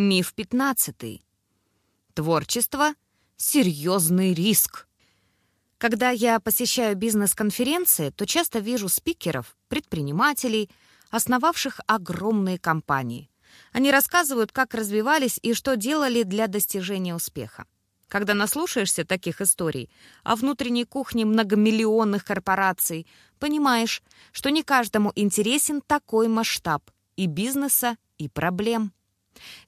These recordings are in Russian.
Миф 15. Творчество — серьезный риск. Когда я посещаю бизнес-конференции, то часто вижу спикеров, предпринимателей, основавших огромные компании. Они рассказывают, как развивались и что делали для достижения успеха. Когда наслушаешься таких историй о внутренней кухне многомиллионных корпораций, понимаешь, что не каждому интересен такой масштаб и бизнеса, и проблем.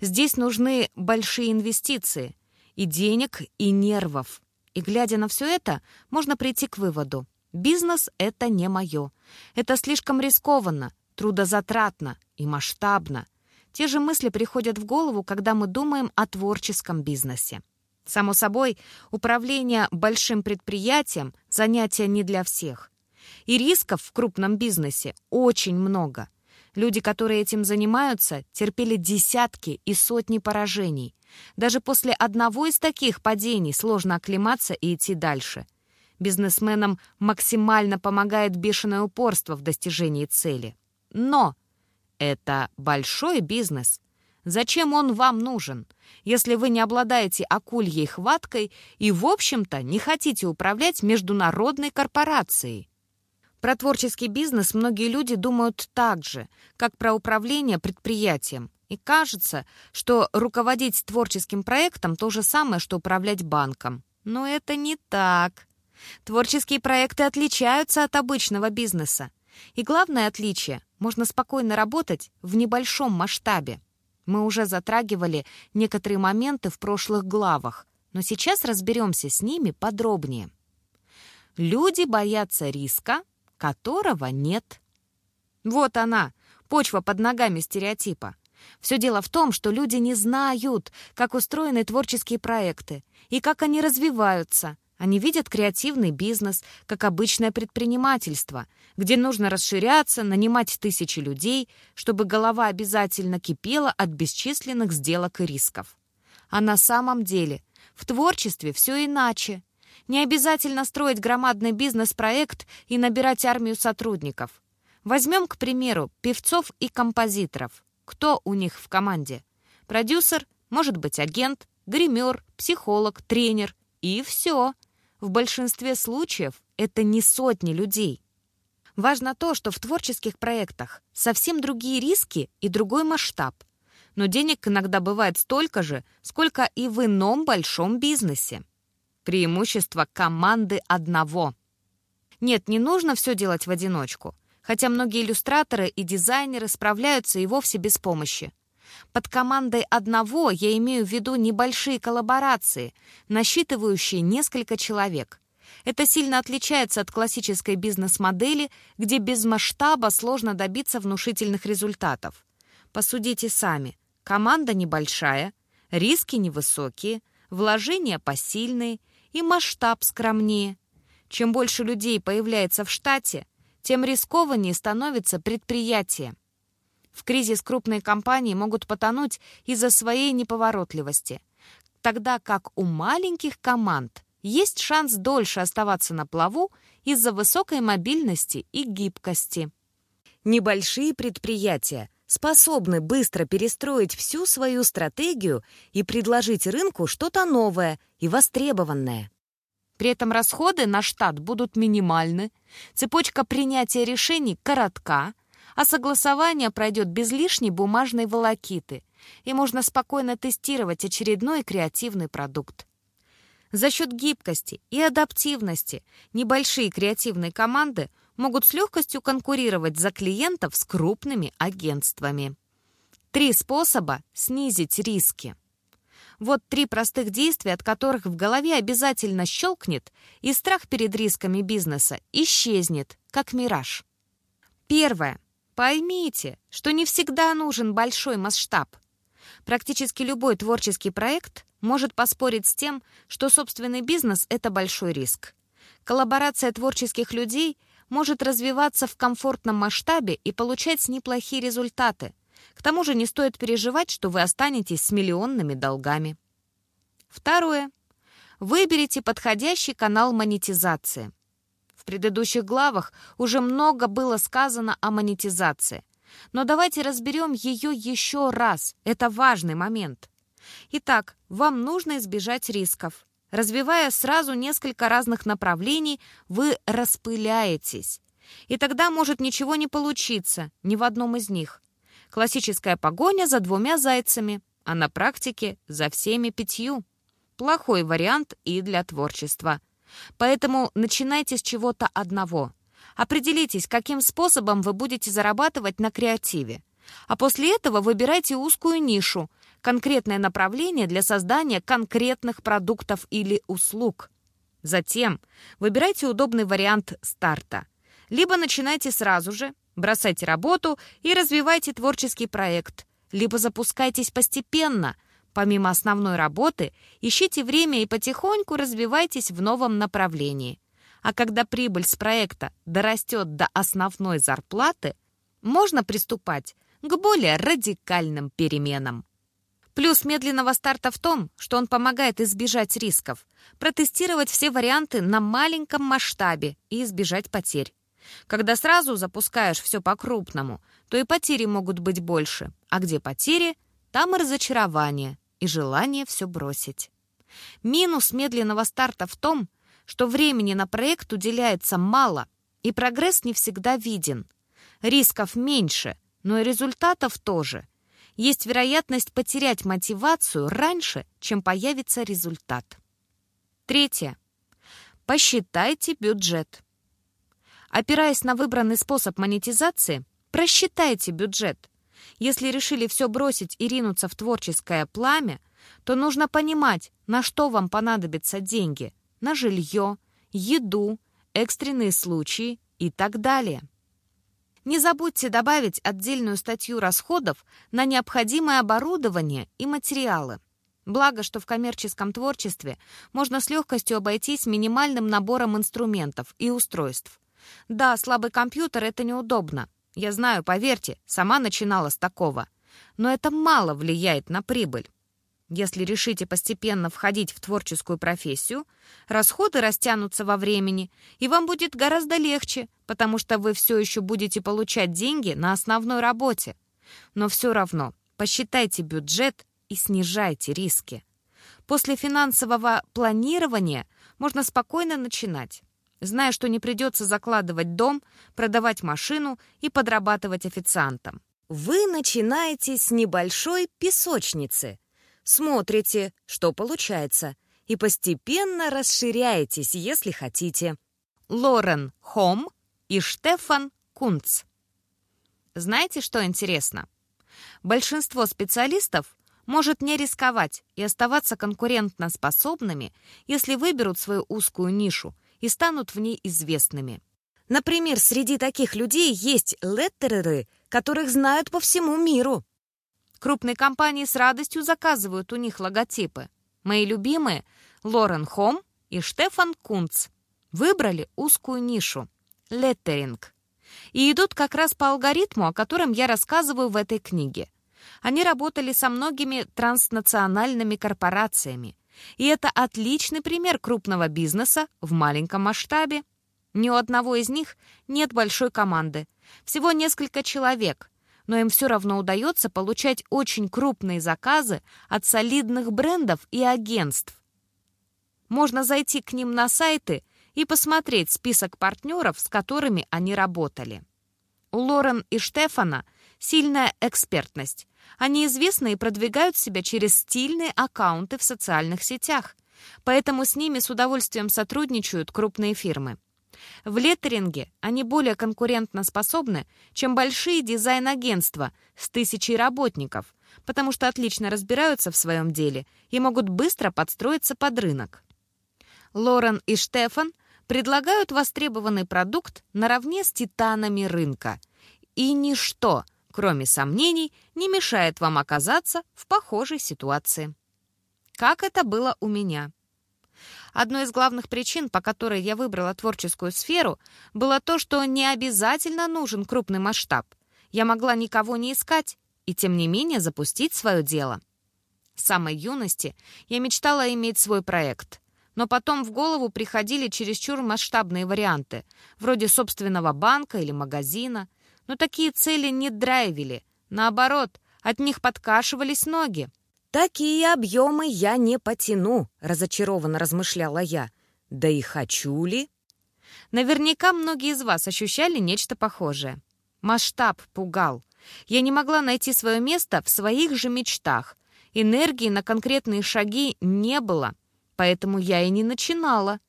Здесь нужны большие инвестиции, и денег, и нервов. И глядя на все это, можно прийти к выводу. Бизнес — это не мое. Это слишком рискованно, трудозатратно и масштабно. Те же мысли приходят в голову, когда мы думаем о творческом бизнесе. Само собой, управление большим предприятием — занятие не для всех. И рисков в крупном бизнесе очень много — Люди, которые этим занимаются, терпели десятки и сотни поражений. Даже после одного из таких падений сложно оклематься и идти дальше. Бизнесменам максимально помогает бешеное упорство в достижении цели. Но это большой бизнес. Зачем он вам нужен, если вы не обладаете акульей хваткой и, в общем-то, не хотите управлять международной корпорацией? Про творческий бизнес многие люди думают так же, как про управление предприятием. И кажется, что руководить творческим проектом то же самое, что управлять банком. Но это не так. Творческие проекты отличаются от обычного бизнеса. И главное отличие – можно спокойно работать в небольшом масштабе. Мы уже затрагивали некоторые моменты в прошлых главах, но сейчас разберемся с ними подробнее. Люди боятся риска, которого нет. Вот она, почва под ногами стереотипа. Все дело в том, что люди не знают, как устроены творческие проекты и как они развиваются. Они видят креативный бизнес как обычное предпринимательство, где нужно расширяться, нанимать тысячи людей, чтобы голова обязательно кипела от бесчисленных сделок и рисков. А на самом деле в творчестве все иначе. Не обязательно строить громадный бизнес-проект и набирать армию сотрудников. Возьмем, к примеру, певцов и композиторов. Кто у них в команде? Продюсер, может быть агент, гример, психолог, тренер. И все. В большинстве случаев это не сотни людей. Важно то, что в творческих проектах совсем другие риски и другой масштаб. Но денег иногда бывает столько же, сколько и в ином большом бизнесе. Преимущество команды одного. Нет, не нужно все делать в одиночку, хотя многие иллюстраторы и дизайнеры справляются и вовсе без помощи. Под командой одного я имею в виду небольшие коллаборации, насчитывающие несколько человек. Это сильно отличается от классической бизнес-модели, где без масштаба сложно добиться внушительных результатов. Посудите сами. Команда небольшая, риски невысокие, вложения посильные, и масштаб скромнее. Чем больше людей появляется в штате, тем рискованнее становится предприятие. В кризис крупные компании могут потонуть из-за своей неповоротливости, тогда как у маленьких команд есть шанс дольше оставаться на плаву из-за высокой мобильности и гибкости. Небольшие предприятия способны быстро перестроить всю свою стратегию и предложить рынку что-то новое и востребованное. При этом расходы на штат будут минимальны, цепочка принятия решений коротка, а согласование пройдет без лишней бумажной волокиты, и можно спокойно тестировать очередной креативный продукт. За счет гибкости и адаптивности небольшие креативные команды могут с легкостью конкурировать за клиентов с крупными агентствами. Три способа снизить риски. Вот три простых действия, от которых в голове обязательно щелкнет, и страх перед рисками бизнеса исчезнет, как мираж. Первое. Поймите, что не всегда нужен большой масштаб. Практически любой творческий проект может поспорить с тем, что собственный бизнес — это большой риск. Коллаборация творческих людей — может развиваться в комфортном масштабе и получать неплохие результаты. К тому же не стоит переживать, что вы останетесь с миллионными долгами. Второе. Выберите подходящий канал монетизации. В предыдущих главах уже много было сказано о монетизации. Но давайте разберем ее еще раз. Это важный момент. Итак, вам нужно избежать рисков. Развивая сразу несколько разных направлений, вы распыляетесь. И тогда может ничего не получиться ни в одном из них. Классическая погоня за двумя зайцами, а на практике за всеми пятью. Плохой вариант и для творчества. Поэтому начинайте с чего-то одного. Определитесь, каким способом вы будете зарабатывать на креативе. А после этого выбирайте узкую нишу, конкретное направление для создания конкретных продуктов или услуг. Затем выбирайте удобный вариант старта. Либо начинайте сразу же, бросайте работу и развивайте творческий проект, либо запускайтесь постепенно. Помимо основной работы, ищите время и потихоньку развивайтесь в новом направлении. А когда прибыль с проекта дорастет до основной зарплаты, можно приступать к более радикальным переменам. Плюс медленного старта в том, что он помогает избежать рисков, протестировать все варианты на маленьком масштабе и избежать потерь. Когда сразу запускаешь все по-крупному, то и потери могут быть больше. А где потери, там и разочарование, и желание все бросить. Минус медленного старта в том, что времени на проект уделяется мало, и прогресс не всегда виден. Рисков меньше, но и результатов тоже. Есть вероятность потерять мотивацию раньше, чем появится результат. Третье. Посчитайте бюджет. Опираясь на выбранный способ монетизации, просчитайте бюджет. Если решили все бросить и ринуться в творческое пламя, то нужно понимать, на что вам понадобятся деньги. На жилье, еду, экстренные случаи и так далее. Не забудьте добавить отдельную статью расходов на необходимое оборудование и материалы. Благо, что в коммерческом творчестве можно с легкостью обойтись минимальным набором инструментов и устройств. Да, слабый компьютер — это неудобно. Я знаю, поверьте, сама начинала с такого. Но это мало влияет на прибыль. Если решите постепенно входить в творческую профессию, расходы растянутся во времени, и вам будет гораздо легче, потому что вы все еще будете получать деньги на основной работе. Но все равно посчитайте бюджет и снижайте риски. После финансового планирования можно спокойно начинать зная, что не придется закладывать дом, продавать машину и подрабатывать официантом. Вы начинаете с небольшой песочницы, смотрите, что получается, и постепенно расширяетесь, если хотите. Лорен Хом и Штефан Кунц. Знаете, что интересно? Большинство специалистов может не рисковать и оставаться конкурентноспособными, если выберут свою узкую нишу и станут в ней известными. Например, среди таких людей есть леттереры, которых знают по всему миру. Крупные компании с радостью заказывают у них логотипы. Мои любимые — Лорен Хом и Штефан Кунц. Выбрали узкую нишу — леттеринг. И идут как раз по алгоритму, о котором я рассказываю в этой книге. Они работали со многими транснациональными корпорациями, и это отличный пример крупного бизнеса в маленьком масштабе. Ни у одного из них нет большой команды. Всего несколько человек, но им все равно удается получать очень крупные заказы от солидных брендов и агентств. Можно зайти к ним на сайты и посмотреть список партнеров, с которыми они работали. У Лорен и Штефана сильная экспертность, они известны и продвигают себя через стильные аккаунты в социальных сетях, поэтому с ними с удовольствием сотрудничают крупные фирмы. В леттеринге они более конкурентно способны, чем большие дизайн-агентства с тысячей работников, потому что отлично разбираются в своем деле и могут быстро подстроиться под рынок. Лорен и Штефан предлагают востребованный продукт наравне с титанами рынка. И ничто – кроме сомнений, не мешает вам оказаться в похожей ситуации. Как это было у меня? Одной из главных причин, по которой я выбрала творческую сферу, было то, что не обязательно нужен крупный масштаб. Я могла никого не искать и, тем не менее, запустить свое дело. С самой юности я мечтала иметь свой проект. Но потом в голову приходили чересчур масштабные варианты, вроде собственного банка или магазина — но такие цели не драйвили. Наоборот, от них подкашивались ноги. «Такие объемы я не потяну», — разочарованно размышляла я. «Да и хочу ли?» Наверняка многие из вас ощущали нечто похожее. Масштаб пугал. Я не могла найти свое место в своих же мечтах. Энергии на конкретные шаги не было, поэтому я и не начинала.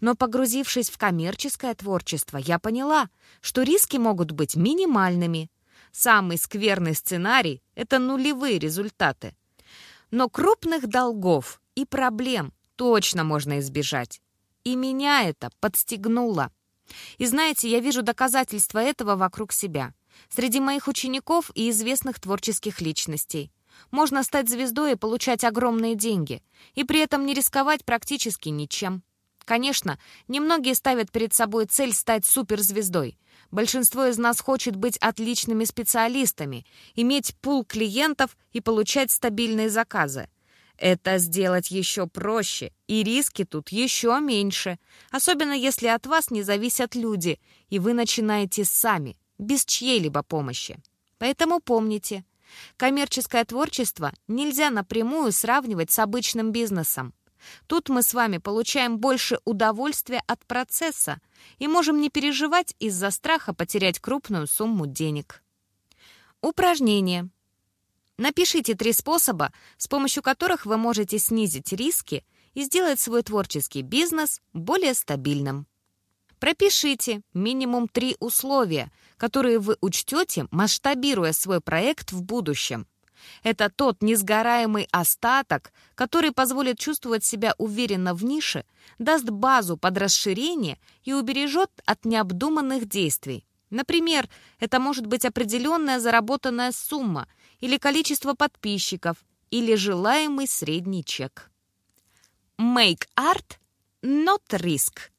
Но погрузившись в коммерческое творчество, я поняла, что риски могут быть минимальными. Самый скверный сценарий — это нулевые результаты. Но крупных долгов и проблем точно можно избежать. И меня это подстегнуло. И знаете, я вижу доказательства этого вокруг себя. Среди моих учеников и известных творческих личностей. Можно стать звездой и получать огромные деньги, и при этом не рисковать практически ничем. Конечно, немногие ставят перед собой цель стать суперзвездой. Большинство из нас хочет быть отличными специалистами, иметь пул клиентов и получать стабильные заказы. Это сделать еще проще, и риски тут еще меньше, особенно если от вас не зависят люди, и вы начинаете сами, без чьей-либо помощи. Поэтому помните, коммерческое творчество нельзя напрямую сравнивать с обычным бизнесом. Тут мы с вами получаем больше удовольствия от процесса и можем не переживать из-за страха потерять крупную сумму денег. Упражнение. Напишите три способа, с помощью которых вы можете снизить риски и сделать свой творческий бизнес более стабильным. Пропишите минимум три условия, которые вы учтете, масштабируя свой проект в будущем. Это тот несгораемый остаток, который позволит чувствовать себя уверенно в нише, даст базу под расширение и убережет от необдуманных действий. Например, это может быть определенная заработанная сумма или количество подписчиков, или желаемый средний чек. Make art, not risk.